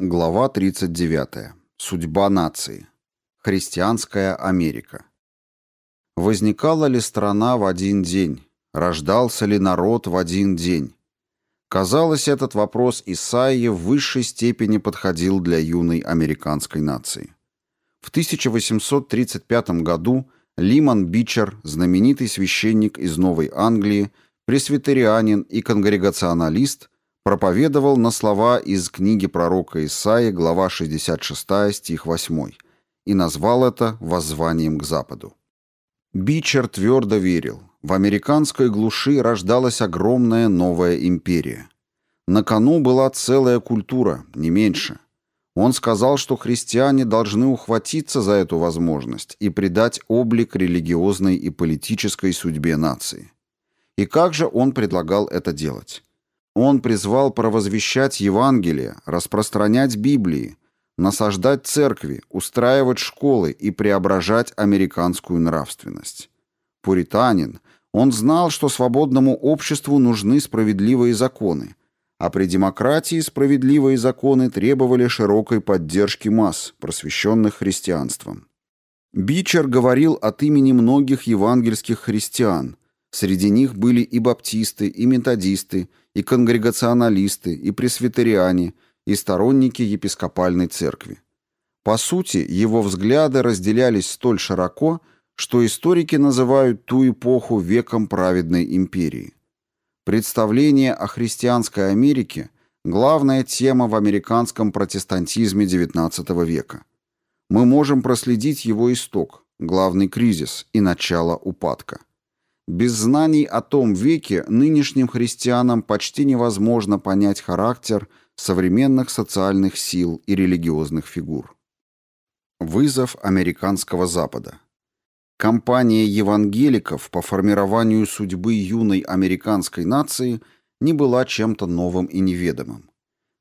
Глава 39. Судьба нации. Христианская Америка. Возникала ли страна в один день? Рождался ли народ в один день? Казалось, этот вопрос Исаии в высшей степени подходил для юной американской нации. В 1835 году Лиман Бичер, знаменитый священник из Новой Англии, пресвитерианин и конгрегационалист – проповедовал на слова из книги пророка Исаии, глава 66, стих 8, и назвал это воззванием к Западу. Бичер твердо верил, в американской глуши рождалась огромная новая империя. На кону была целая культура, не меньше. Он сказал, что христиане должны ухватиться за эту возможность и придать облик религиозной и политической судьбе нации. И как же он предлагал это делать? Он призвал провозвещать Евангелие, распространять Библии, насаждать церкви, устраивать школы и преображать американскую нравственность. Пуританин, он знал, что свободному обществу нужны справедливые законы, а при демократии справедливые законы требовали широкой поддержки масс, просвещенных христианством. Бичер говорил от имени многих евангельских христиан. Среди них были и баптисты, и методисты, и конгрегационалисты, и пресвитериане, и сторонники епископальной церкви. По сути, его взгляды разделялись столь широко, что историки называют ту эпоху веком праведной империи. Представление о христианской Америке – главная тема в американском протестантизме XIX века. Мы можем проследить его исток, главный кризис и начало упадка. Без знаний о том веке нынешним христианам почти невозможно понять характер современных социальных сил и религиозных фигур. Вызов американского Запада. Кампания евангеликов по формированию судьбы юной американской нации не была чем-то новым и неведомым.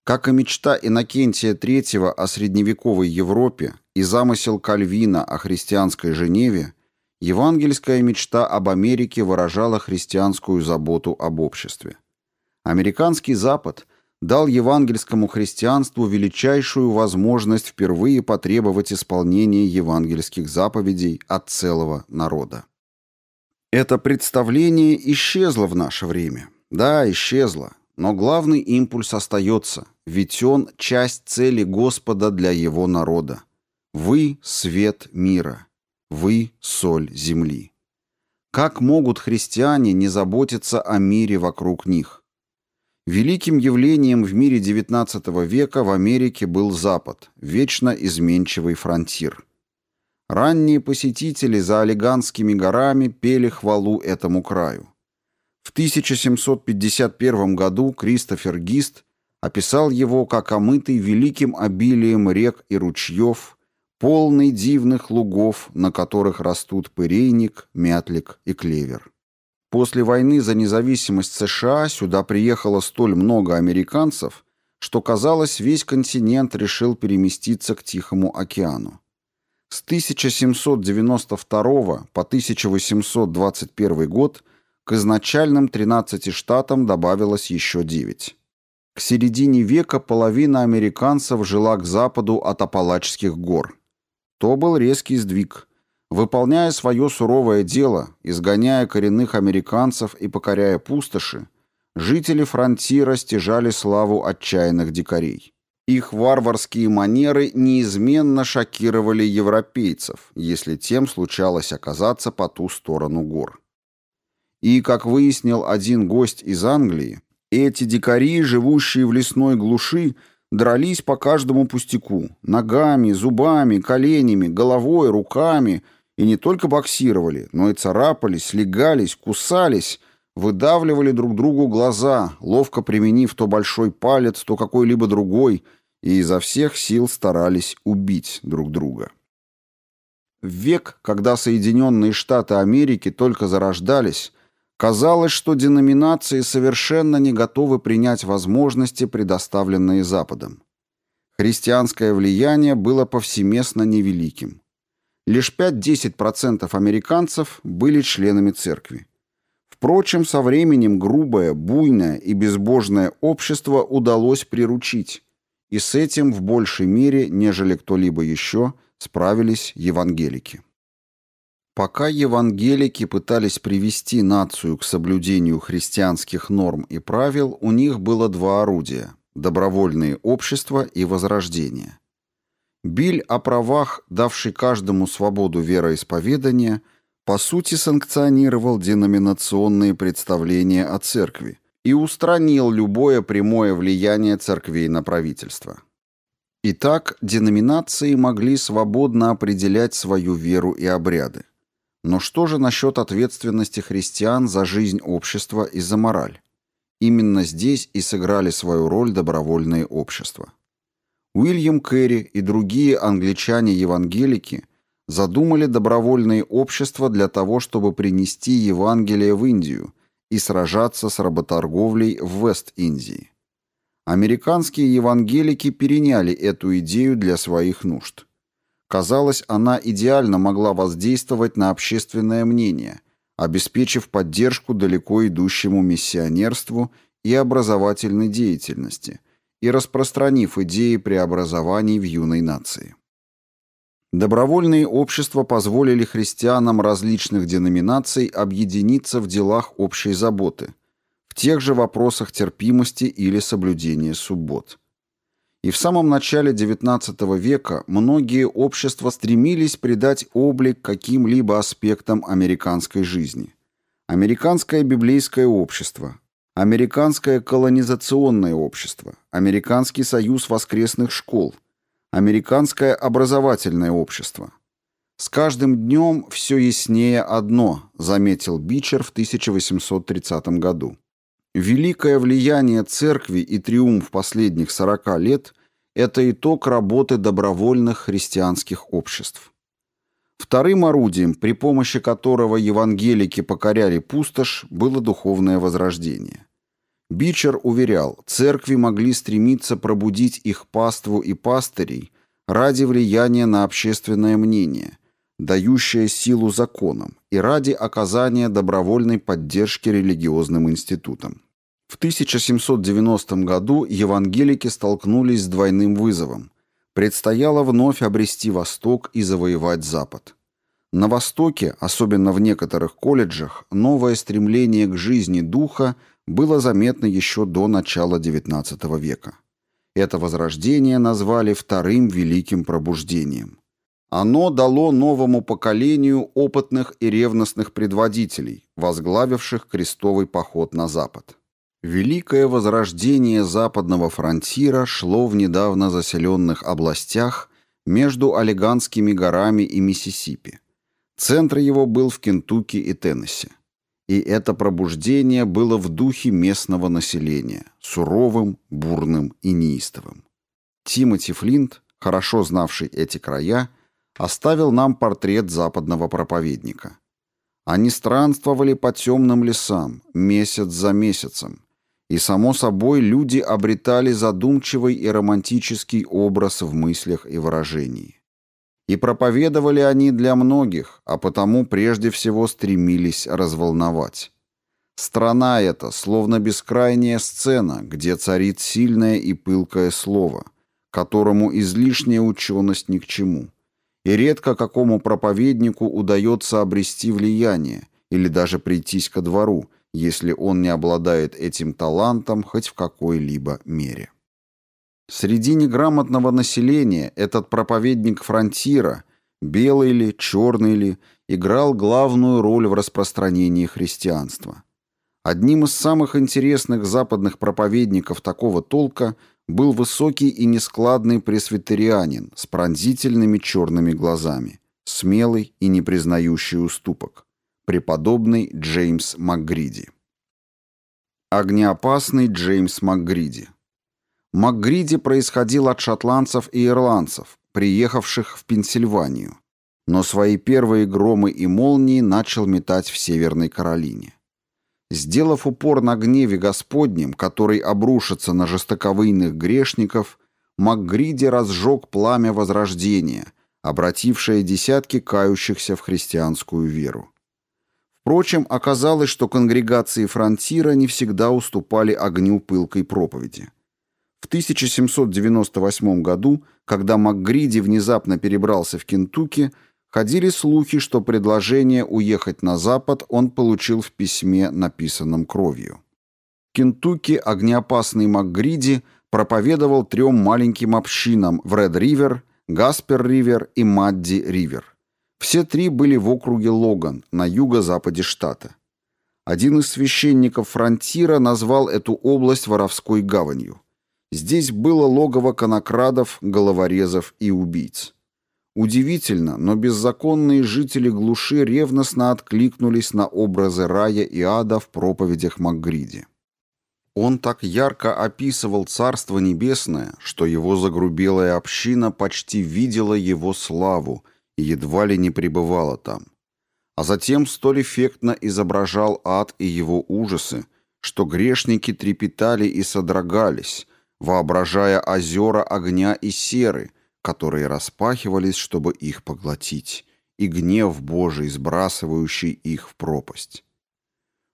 Как и мечта Иннокентия III о средневековой Европе и замысел Кальвина о христианской Женеве – Евангельская мечта об Америке выражала христианскую заботу об обществе. Американский Запад дал евангельскому христианству величайшую возможность впервые потребовать исполнения евангельских заповедей от целого народа. Это представление исчезло в наше время. Да, исчезло, но главный импульс остается, ведь он – часть цели Господа для его народа. Вы – свет мира. Вы – соль земли. Как могут христиане не заботиться о мире вокруг них? Великим явлением в мире XIX века в Америке был Запад, вечно изменчивый фронтир. Ранние посетители за Олиганскими горами пели хвалу этому краю. В 1751 году Кристофер Гист описал его как омытый великим обилием рек и ручьев, полный дивных лугов, на которых растут пырейник, мятлик и клевер. После войны за независимость США сюда приехало столь много американцев, что, казалось, весь континент решил переместиться к Тихому океану. С 1792 по 1821 год к изначальным 13 штатам добавилось еще 9. К середине века половина американцев жила к западу от Апалачских гор – то был резкий сдвиг. Выполняя свое суровое дело, изгоняя коренных американцев и покоряя пустоши, жители фронтира стяжали славу отчаянных дикарей. Их варварские манеры неизменно шокировали европейцев, если тем случалось оказаться по ту сторону гор. И, как выяснил один гость из Англии, эти дикари, живущие в лесной глуши, Дрались по каждому пустяку. Ногами, зубами, коленями, головой, руками. И не только боксировали, но и царапались, легались, кусались, выдавливали друг другу глаза, ловко применив то большой палец, то какой-либо другой, и изо всех сил старались убить друг друга. В век, когда Соединенные Штаты Америки только зарождались, Казалось, что деноминации совершенно не готовы принять возможности, предоставленные Западом. Христианское влияние было повсеместно невеликим. Лишь 5-10% американцев были членами церкви. Впрочем, со временем грубое, буйное и безбожное общество удалось приручить, и с этим в большей мере, нежели кто-либо еще, справились евангелики. Пока евангелики пытались привести нацию к соблюдению христианских норм и правил, у них было два орудия – добровольные общества и возрождение. Биль о правах, давший каждому свободу вероисповедания, по сути санкционировал деноминационные представления о церкви и устранил любое прямое влияние церквей на правительство. Итак, деноминации могли свободно определять свою веру и обряды. Но что же насчет ответственности христиан за жизнь общества и за мораль? Именно здесь и сыграли свою роль добровольные общества. Уильям Керри и другие англичане-евангелики задумали добровольные общества для того, чтобы принести Евангелие в Индию и сражаться с работорговлей в Вест-Индии. Американские евангелики переняли эту идею для своих нужд. Казалось, она идеально могла воздействовать на общественное мнение, обеспечив поддержку далеко идущему миссионерству и образовательной деятельности и распространив идеи преобразований в юной нации. Добровольные общества позволили христианам различных деноминаций объединиться в делах общей заботы, в тех же вопросах терпимости или соблюдения суббот. И в самом начале XIX века многие общества стремились придать облик каким-либо аспектам американской жизни. Американское библейское общество, Американское колонизационное общество, Американский союз воскресных школ, Американское образовательное общество. С каждым днем все яснее одно, заметил Бичер в 1830 году. Великое влияние церкви и триумф последних 40 лет – это итог работы добровольных христианских обществ. Вторым орудием, при помощи которого евангелики покоряли пустошь, было духовное возрождение. Бичер уверял, церкви могли стремиться пробудить их паству и пастырей ради влияния на общественное мнение, дающее силу законам, и ради оказания добровольной поддержки религиозным институтам. В 1790 году евангелики столкнулись с двойным вызовом. Предстояло вновь обрести Восток и завоевать Запад. На Востоке, особенно в некоторых колледжах, новое стремление к жизни духа было заметно еще до начала XIX века. Это возрождение назвали Вторым Великим Пробуждением. Оно дало новому поколению опытных и ревностных предводителей, возглавивших крестовый поход на Запад. Великое возрождение западного фронтира шло в недавно заселенных областях между Олеганскими горами и Миссисипи. Центр его был в Кентукки и Теннесси. И это пробуждение было в духе местного населения, суровым, бурным и неистовым. Тимоти Флинт, хорошо знавший эти края, оставил нам портрет западного проповедника. Они странствовали по темным лесам, месяц за месяцем, и, само собой, люди обретали задумчивый и романтический образ в мыслях и выражении. И проповедовали они для многих, а потому прежде всего стремились разволновать. Страна эта, словно бескрайняя сцена, где царит сильное и пылкое слово, которому излишняя ученость ни к чему. И редко какому проповеднику удается обрести влияние или даже прийтись ко двору, если он не обладает этим талантом хоть в какой-либо мере. Среди неграмотного населения этот проповедник фронтира, белый ли, черный ли, играл главную роль в распространении христианства. Одним из самых интересных западных проповедников такого толка был высокий и нескладный пресвитерианин с пронзительными черными глазами, смелый и не признающий уступок преподобный Джеймс МакГриди. Огнеопасный Джеймс МакГриди. МакГриди происходил от шотландцев и ирландцев, приехавших в Пенсильванию, но свои первые громы и молнии начал метать в Северной Каролине. Сделав упор на гневе Господнем, который обрушится на жестоковыйных грешников, МакГриди разжег пламя Возрождения, обратившее десятки кающихся в христианскую веру. Впрочем, оказалось, что конгрегации фронтира не всегда уступали огню пылкой проповеди. В 1798 году, когда МакГриди внезапно перебрался в Кентукки, ходили слухи, что предложение уехать на запад он получил в письме, написанном кровью. Кентукки огнеопасный МакГриди проповедовал трем маленьким общинам в Ред-Ривер, Гаспер-Ривер и Мадди-Ривер. Все три были в округе Логан, на юго-западе штата. Один из священников фронтира назвал эту область воровской гаванью. Здесь было логово конокрадов, головорезов и убийц. Удивительно, но беззаконные жители глуши ревностно откликнулись на образы рая и ада в проповедях Макгриди. Он так ярко описывал Царство Небесное, что его загрубелая община почти видела его славу и едва ли не пребывала там. А затем столь эффектно изображал ад и его ужасы, что грешники трепетали и содрогались, воображая озера огня и серы, которые распахивались, чтобы их поглотить, и гнев Божий, сбрасывающий их в пропасть.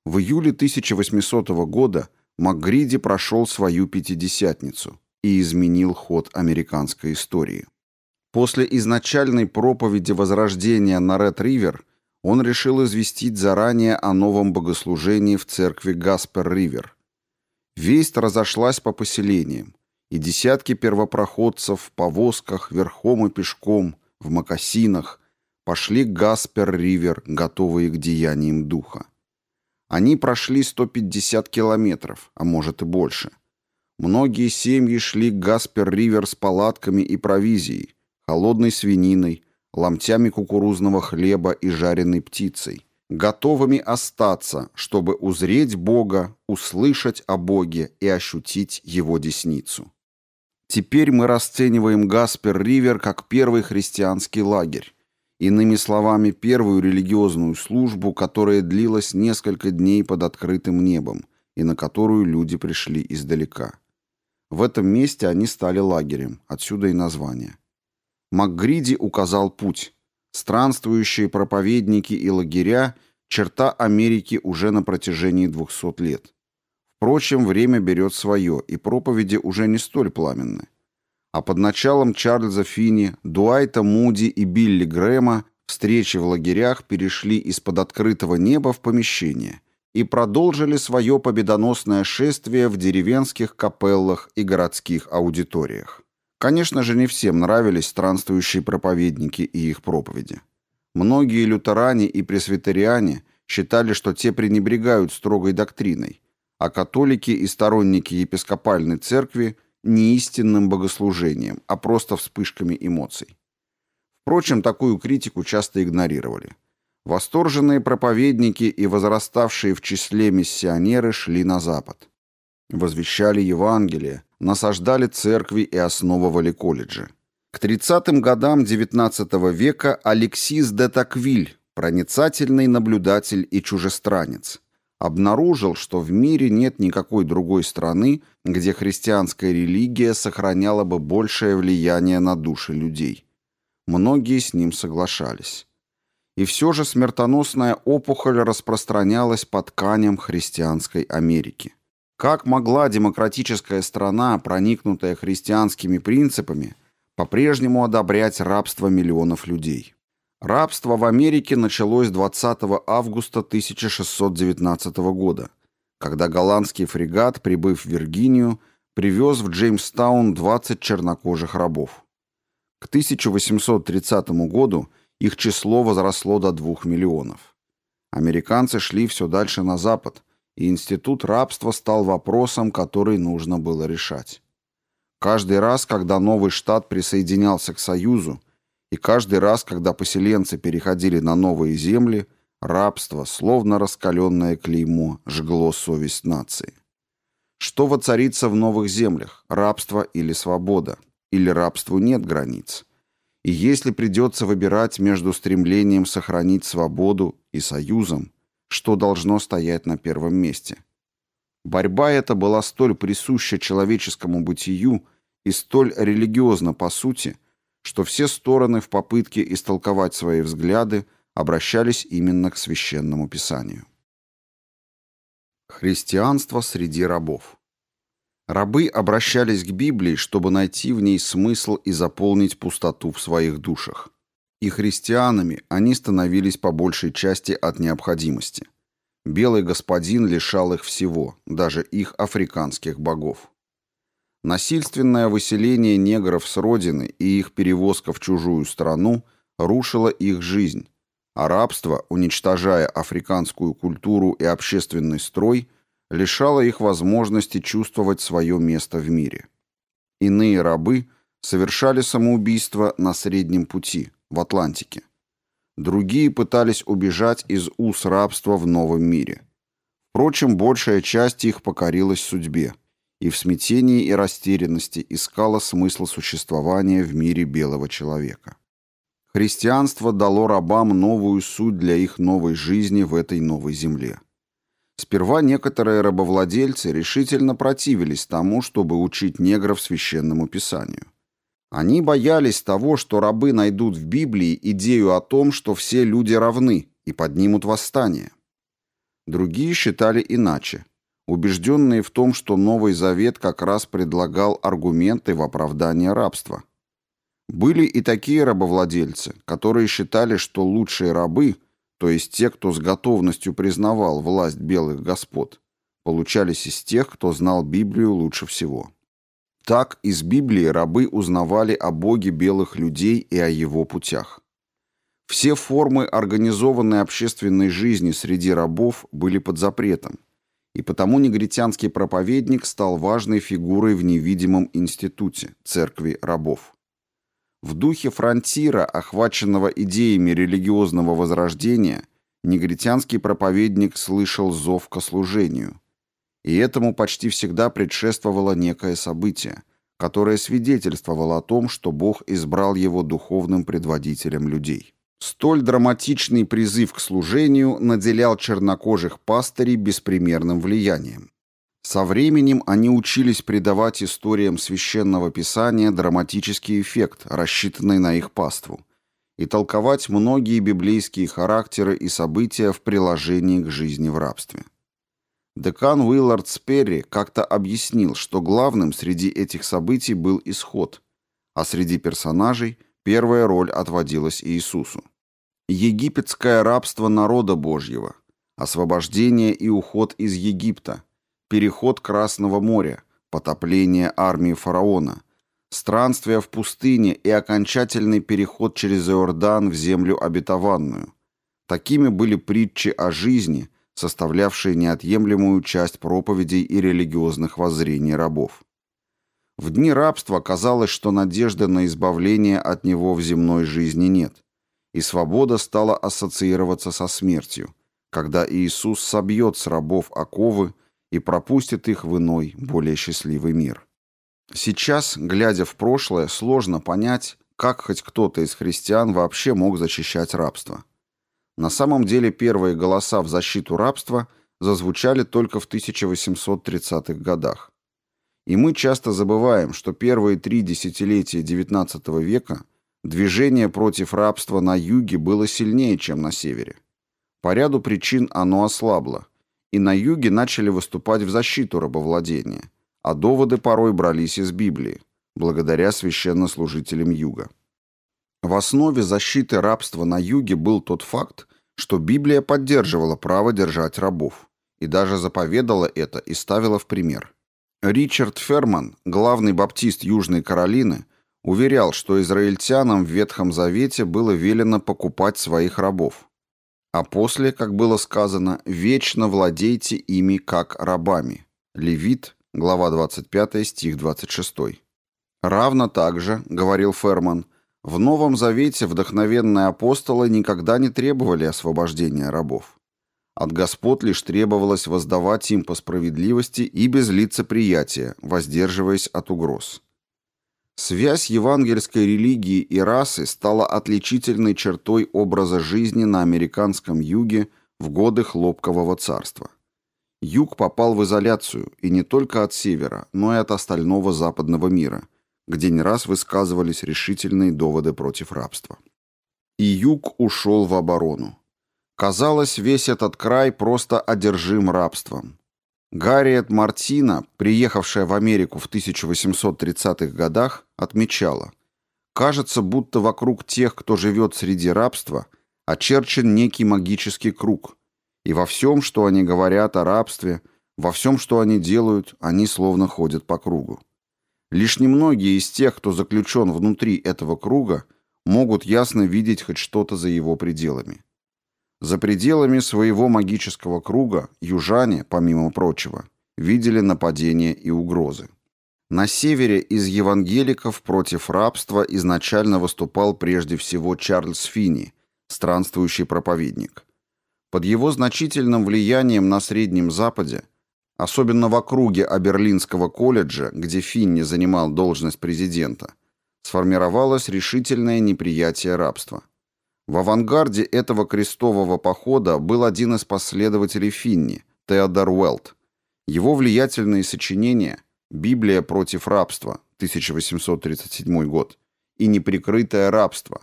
В июле 1800 года Макгриди прошел свою пятидесятницу и изменил ход американской истории. После изначальной проповеди Возрождения на Ред-Ривер он решил известить заранее о новом богослужении в церкви Гаспер-Ривер. Весть разошлась по поселениям, и десятки первопроходцев в повозках, верхом и пешком, в мокасинах, пошли Гаспер-Ривер, готовые к деяниям духа. Они прошли 150 километров, а может и больше. Многие семьи шли Гаспер-Ривер с палатками и провизией, холодной свининой, ломтями кукурузного хлеба и жареной птицей, готовыми остаться, чтобы узреть Бога, услышать о Боге и ощутить Его десницу. Теперь мы расцениваем Гаспер-Ривер как первый христианский лагерь, Иными словами, первую религиозную службу, которая длилась несколько дней под открытым небом и на которую люди пришли издалека. В этом месте они стали лагерем, отсюда и название. МакГриди указал путь. Странствующие проповедники и лагеря – черта Америки уже на протяжении 200 лет. Впрочем, время берет свое, и проповеди уже не столь пламенны а под началом Чарльза Финни, Дуайта Муди и Билли Грэма встречи в лагерях перешли из-под открытого неба в помещение и продолжили свое победоносное шествие в деревенских капеллах и городских аудиториях. Конечно же, не всем нравились странствующие проповедники и их проповеди. Многие лютеране и пресвитериане считали, что те пренебрегают строгой доктриной, а католики и сторонники епископальной церкви – не истинным богослужением, а просто вспышками эмоций. Впрочем, такую критику часто игнорировали. Восторженные проповедники и возраставшие в числе миссионеры шли на запад. Возвещали Евангелие, насаждали церкви и основывали колледжи. К 30-м годам XIX века Алексис де Таквиль, проницательный наблюдатель и чужестранец, обнаружил, что в мире нет никакой другой страны, где христианская религия сохраняла бы большее влияние на души людей. Многие с ним соглашались. И все же смертоносная опухоль распространялась по тканям христианской Америки. Как могла демократическая страна, проникнутая христианскими принципами, по-прежнему одобрять рабство миллионов людей? Рабство в Америке началось 20 августа 1619 года, когда голландский фрегат, прибыв в Виргинию, привез в Джеймстаун 20 чернокожих рабов. К 1830 году их число возросло до 2 миллионов. Американцы шли все дальше на запад, и институт рабства стал вопросом, который нужно было решать. Каждый раз, когда новый штат присоединялся к Союзу, и каждый раз, когда поселенцы переходили на новые земли, рабство, словно раскаленное клеймо, жгло совесть нации. Что воцарится в новых землях, рабство или свобода? Или рабству нет границ? И если придется выбирать между стремлением сохранить свободу и союзом, что должно стоять на первом месте? Борьба эта была столь присуща человеческому бытию и столь религиозна по сути – что все стороны в попытке истолковать свои взгляды обращались именно к священному писанию. Христианство среди рабов Рабы обращались к Библии, чтобы найти в ней смысл и заполнить пустоту в своих душах. И христианами они становились по большей части от необходимости. Белый господин лишал их всего, даже их африканских богов. Насильственное выселение негров с родины и их перевозка в чужую страну рушило их жизнь, а рабство, уничтожая африканскую культуру и общественный строй, лишало их возможности чувствовать свое место в мире. Иные рабы совершали самоубийство на Среднем пути, в Атлантике. Другие пытались убежать из уз рабства в новом мире. Впрочем, большая часть их покорилась судьбе и в смятении и растерянности искала смысл существования в мире белого человека. Христианство дало рабам новую суть для их новой жизни в этой новой земле. Сперва некоторые рабовладельцы решительно противились тому, чтобы учить негров священному писанию. Они боялись того, что рабы найдут в Библии идею о том, что все люди равны, и поднимут восстание. Другие считали иначе, убежденные в том, что Новый Завет как раз предлагал аргументы в оправдание рабства. Были и такие рабовладельцы, которые считали, что лучшие рабы, то есть те, кто с готовностью признавал власть белых господ, получались из тех, кто знал Библию лучше всего. Так из Библии рабы узнавали о Боге белых людей и о его путях. Все формы организованной общественной жизни среди рабов были под запретом, и потому негритянский проповедник стал важной фигурой в невидимом институте – церкви рабов. В духе фронтира, охваченного идеями религиозного возрождения, негритянский проповедник слышал зов к служению. И этому почти всегда предшествовало некое событие, которое свидетельствовало о том, что Бог избрал его духовным предводителем людей. Столь драматичный призыв к служению наделял чернокожих пастырей беспримерным влиянием. Со временем они учились придавать историям священного писания драматический эффект, рассчитанный на их паству, и толковать многие библейские характеры и события в приложении к жизни в рабстве. Декан Уиллард Сперри как-то объяснил, что главным среди этих событий был исход, а среди персонажей первая роль отводилась Иисусу. Египетское рабство народа Божьего, освобождение и уход из Египта – переход Красного моря, потопление армии фараона, странствие в пустыне и окончательный переход через Иордан в землю обетованную. Такими были притчи о жизни, составлявшие неотъемлемую часть проповедей и религиозных воззрений рабов. В дни рабства казалось, что надежды на избавление от него в земной жизни нет, и свобода стала ассоциироваться со смертью, когда Иисус собьет с рабов оковы и пропустит их в иной, более счастливый мир. Сейчас, глядя в прошлое, сложно понять, как хоть кто-то из христиан вообще мог защищать рабство. На самом деле первые голоса в защиту рабства зазвучали только в 1830-х годах. И мы часто забываем, что первые три десятилетия XIX века движение против рабства на юге было сильнее, чем на севере. По ряду причин оно ослабло, и на юге начали выступать в защиту рабовладения, а доводы порой брались из Библии, благодаря священнослужителям юга. В основе защиты рабства на юге был тот факт, что Библия поддерживала право держать рабов, и даже заповедала это и ставила в пример. Ричард Ферман, главный баптист Южной Каролины, уверял, что израильтянам в Ветхом Завете было велено покупать своих рабов, а после, как было сказано, вечно владейте ими как рабами. Левит, глава 25, стих 26. Равно так же, говорил Ферман, в Новом Завете вдохновенные апостолы никогда не требовали освобождения рабов. От господ лишь требовалось воздавать им по справедливости и без лицеприятия, воздерживаясь от угроз. Связь евангельской религии и расы стала отличительной чертой образа жизни на американском юге в годы хлопкового царства. Юг попал в изоляцию и не только от севера, но и от остального западного мира, где не раз высказывались решительные доводы против рабства. И юг ушел в оборону. Казалось, весь этот край просто одержим рабством. Гарриет Мартина, приехавшая в Америку в 1830-х годах, отмечала, «Кажется, будто вокруг тех, кто живет среди рабства, очерчен некий магический круг, и во всем, что они говорят о рабстве, во всем, что они делают, они словно ходят по кругу. Лишь немногие из тех, кто заключен внутри этого круга, могут ясно видеть хоть что-то за его пределами. За пределами своего магического круга южане, помимо прочего, видели нападения и угрозы. На севере из евангеликов против рабства изначально выступал прежде всего Чарльз Финни, странствующий проповедник. Под его значительным влиянием на Среднем Западе, особенно в округе Аберлинского колледжа, где Финни занимал должность президента, сформировалось решительное неприятие рабства. В авангарде этого крестового похода был один из последователей Финни, Теодор Уэлт. Его влиятельные сочинения «Библия против рабства» 1837 год и «Неприкрытое рабство»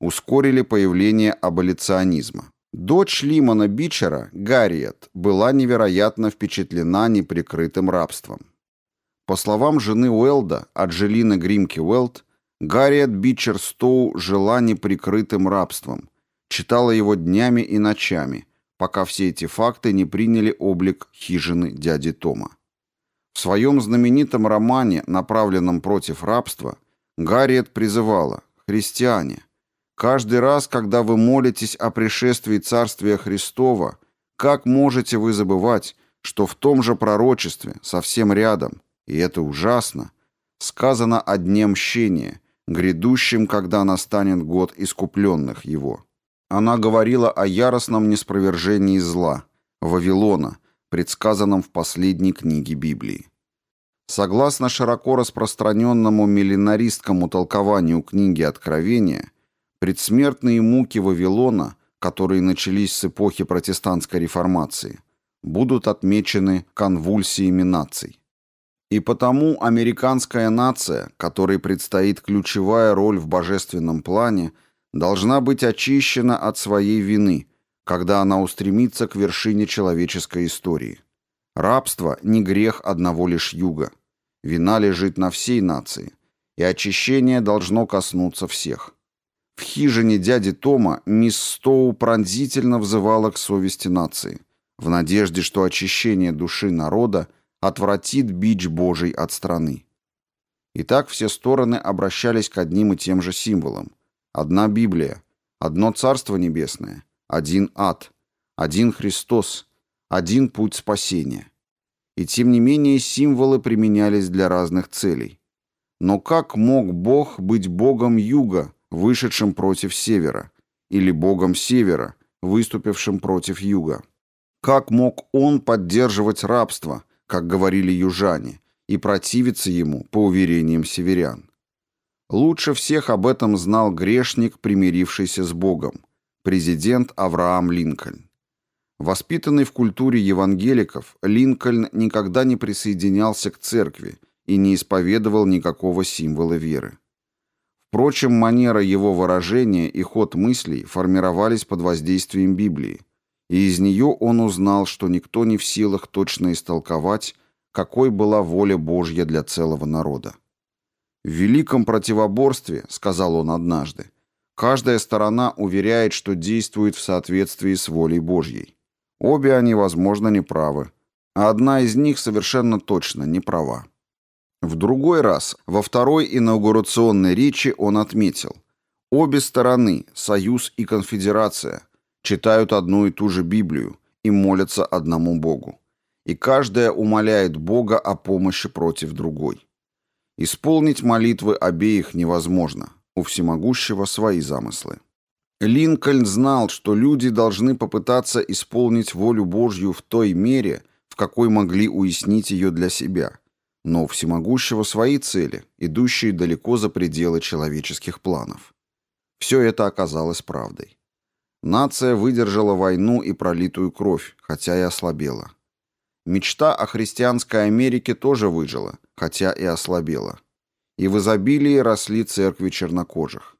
ускорили появление аболиционизма. Дочь Лимона Бичера, Гарриет, была невероятно впечатлена неприкрытым рабством. По словам жены Уэлда, Аджелины Гримки Уэлд, Гарриет Бичер Стоу жила неприкрытым рабством, читала его днями и ночами, пока все эти факты не приняли облик хижины дяди Тома. В своем знаменитом романе, направленном против рабства, Гарриет призывала «Христиане, каждый раз, когда вы молитесь о пришествии Царствия Христова, как можете вы забывать, что в том же пророчестве, совсем рядом, и это ужасно, сказано о дне мщения, грядущим, когда настанет год искупленных его. Она говорила о яростном неспровержении зла, Вавилона, предсказанном в последней книге Библии. Согласно широко распространенному миллинаристскому толкованию книги Откровения, предсмертные муки Вавилона, которые начались с эпохи протестантской реформации, будут отмечены конвульсиями наций. И потому американская нация, которой предстоит ключевая роль в божественном плане, должна быть очищена от своей вины, когда она устремится к вершине человеческой истории. Рабство – не грех одного лишь юга. Вина лежит на всей нации, и очищение должно коснуться всех. В хижине дяди Тома мисс Стоу пронзительно взывала к совести нации, в надежде, что очищение души народа – отвратит бич Божий от страны. И так все стороны обращались к одним и тем же символам. Одна Библия, одно Царство Небесное, один ад, один Христос, один путь спасения. И тем не менее символы применялись для разных целей. Но как мог Бог быть Богом Юга, вышедшим против Севера, или Богом Севера, выступившим против Юга? Как мог Он поддерживать рабство – как говорили южане, и противиться ему, по уверениям северян. Лучше всех об этом знал грешник, примирившийся с Богом, президент Авраам Линкольн. Воспитанный в культуре евангеликов, Линкольн никогда не присоединялся к церкви и не исповедовал никакого символа веры. Впрочем, манера его выражения и ход мыслей формировались под воздействием Библии – и из нее он узнал, что никто не в силах точно истолковать, какой была воля Божья для целого народа. «В великом противоборстве, — сказал он однажды, — каждая сторона уверяет, что действует в соответствии с волей Божьей. Обе они, возможно, неправы, а одна из них совершенно точно не права. В другой раз, во второй инаугурационной речи он отметил, обе стороны, Союз и Конфедерация — читают одну и ту же Библию и молятся одному Богу. И каждая умоляет Бога о помощи против другой. Исполнить молитвы обеих невозможно. У всемогущего свои замыслы. Линкольн знал, что люди должны попытаться исполнить волю Божью в той мере, в какой могли уяснить ее для себя, но у всемогущего свои цели, идущие далеко за пределы человеческих планов. Все это оказалось правдой. Нация выдержала войну и пролитую кровь, хотя и ослабела. Мечта о христианской Америке тоже выжила, хотя и ослабела. И в изобилии росли церкви чернокожих.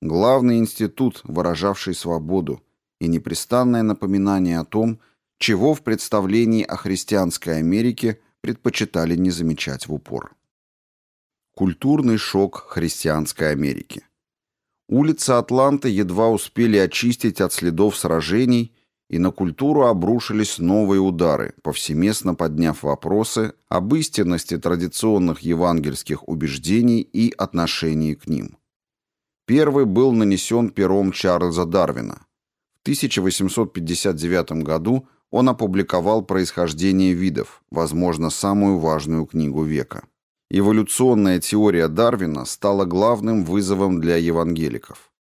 Главный институт, выражавший свободу, и непрестанное напоминание о том, чего в представлении о христианской Америке предпочитали не замечать в упор. Культурный шок христианской Америки. Улицы Атланты едва успели очистить от следов сражений, и на культуру обрушились новые удары, повсеместно подняв вопросы об истинности традиционных евангельских убеждений и отношении к ним. Первый был нанесен пером Чарльза Дарвина. В 1859 году он опубликовал «Происхождение видов», возможно, самую важную книгу века. Эволюционная теория Дарвина стала главным вызовом для евангеликов.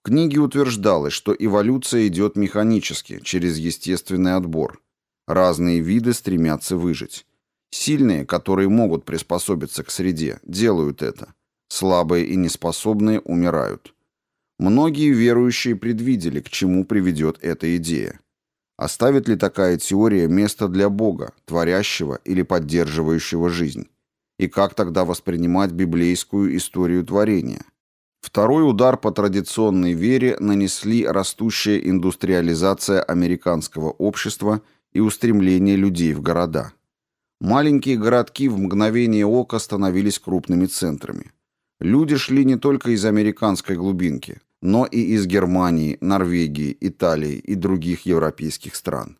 В книге утверждалось, что эволюция идет механически, через естественный отбор. Разные виды стремятся выжить. Сильные, которые могут приспособиться к среде, делают это. Слабые и неспособные умирают. Многие верующие предвидели, к чему приведет эта идея. Оставит ли такая теория место для Бога, творящего или поддерживающего жизнь? И как тогда воспринимать библейскую историю творения? Второй удар по традиционной вере нанесли растущая индустриализация американского общества и устремление людей в города. Маленькие городки в мгновение ока становились крупными центрами. Люди шли не только из американской глубинки, но и из Германии, Норвегии, Италии и других европейских стран.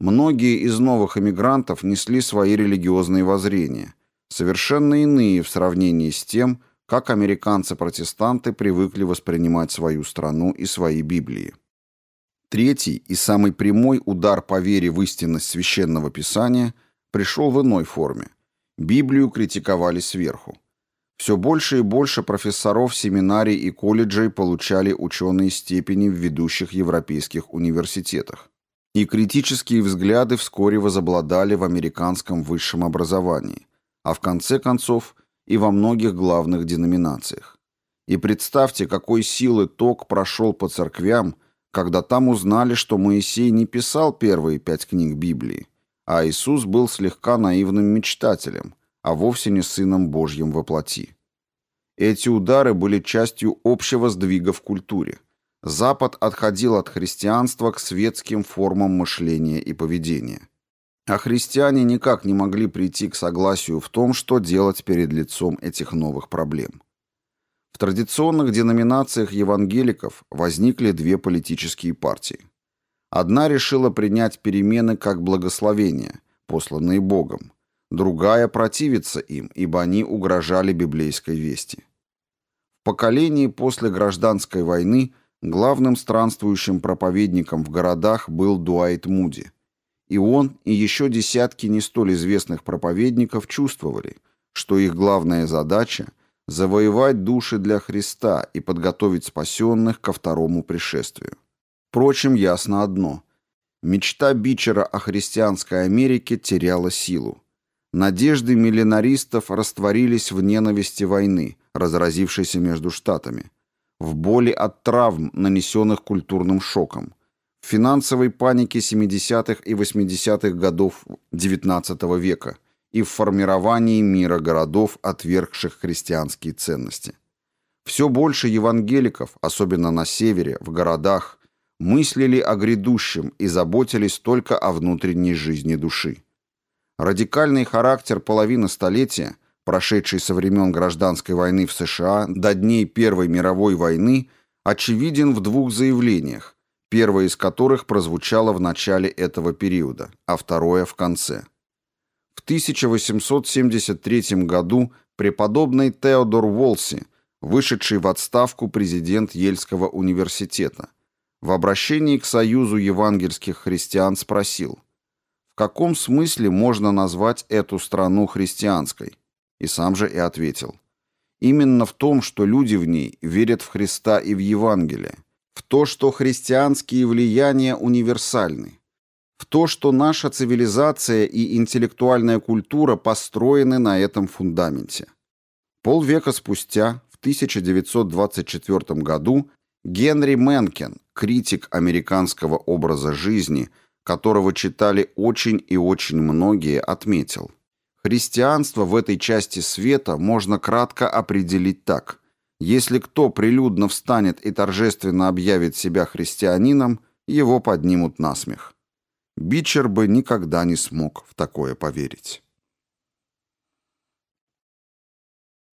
Многие из новых эмигрантов несли свои религиозные воззрения, совершенно иные в сравнении с тем, как американцы-протестанты привыкли воспринимать свою страну и свои Библии. Третий и самый прямой удар по вере в истинность священного писания пришел в иной форме. Библию критиковали сверху. Все больше и больше профессоров семинарий и колледжей получали ученые степени в ведущих европейских университетах. И критические взгляды вскоре возобладали в американском высшем образовании а в конце концов и во многих главных деноминациях. И представьте, какой силы ток прошел по церквям, когда там узнали, что Моисей не писал первые пять книг Библии, а Иисус был слегка наивным мечтателем, а вовсе не сыном Божьим во плоти. Эти удары были частью общего сдвига в культуре. Запад отходил от христианства к светским формам мышления и поведения. А христиане никак не могли прийти к согласию в том, что делать перед лицом этих новых проблем. В традиционных деноминациях евангеликов возникли две политические партии. Одна решила принять перемены как благословение, посланные Богом. Другая противится им, ибо они угрожали библейской вести. В поколении после гражданской войны главным странствующим проповедником в городах был Дуайт Муди – и он, и еще десятки не столь известных проповедников чувствовали, что их главная задача – завоевать души для Христа и подготовить спасенных ко второму пришествию. Впрочем, ясно одно – мечта Бичера о христианской Америке теряла силу. Надежды миллинаристов растворились в ненависти войны, разразившейся между штатами, в боли от травм, нанесенных культурным шоком, финансовой панике 70-х и 80-х годов XIX века и в формировании мира городов, отвергших христианские ценности. Все больше евангеликов, особенно на севере, в городах, мыслили о грядущем и заботились только о внутренней жизни души. Радикальный характер половины столетия, прошедшей со времен гражданской войны в США до дней Первой мировой войны, очевиден в двух заявлениях, первое из которых прозвучало в начале этого периода, а второе в конце. В 1873 году преподобный Теодор Волси, вышедший в отставку президент Ельского университета, в обращении к Союзу евангельских христиан спросил, в каком смысле можно назвать эту страну христианской, и сам же и ответил, именно в том, что люди в ней верят в Христа и в Евангелие, в то, что христианские влияния универсальны, в то, что наша цивилизация и интеллектуальная культура построены на этом фундаменте. Полвека спустя, в 1924 году, Генри Менкен, критик американского образа жизни, которого читали очень и очень многие, отметил. Христианство в этой части света можно кратко определить так – если кто прилюдно встанет и торжественно объявит себя христианином, его поднимут на смех. Бичер бы никогда не смог в такое поверить.